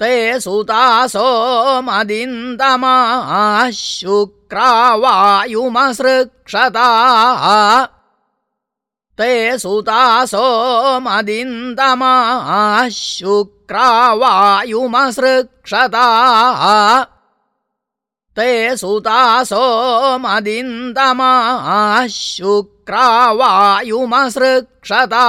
ते सुतासो मदिन्दमा शुक्रावायुमसृक्षता ते सुतासो मदिन्दमा शुक्रावायुमसृक्षता ते सुतासो मदिन्दमा शुक्रावायुमसृक्षता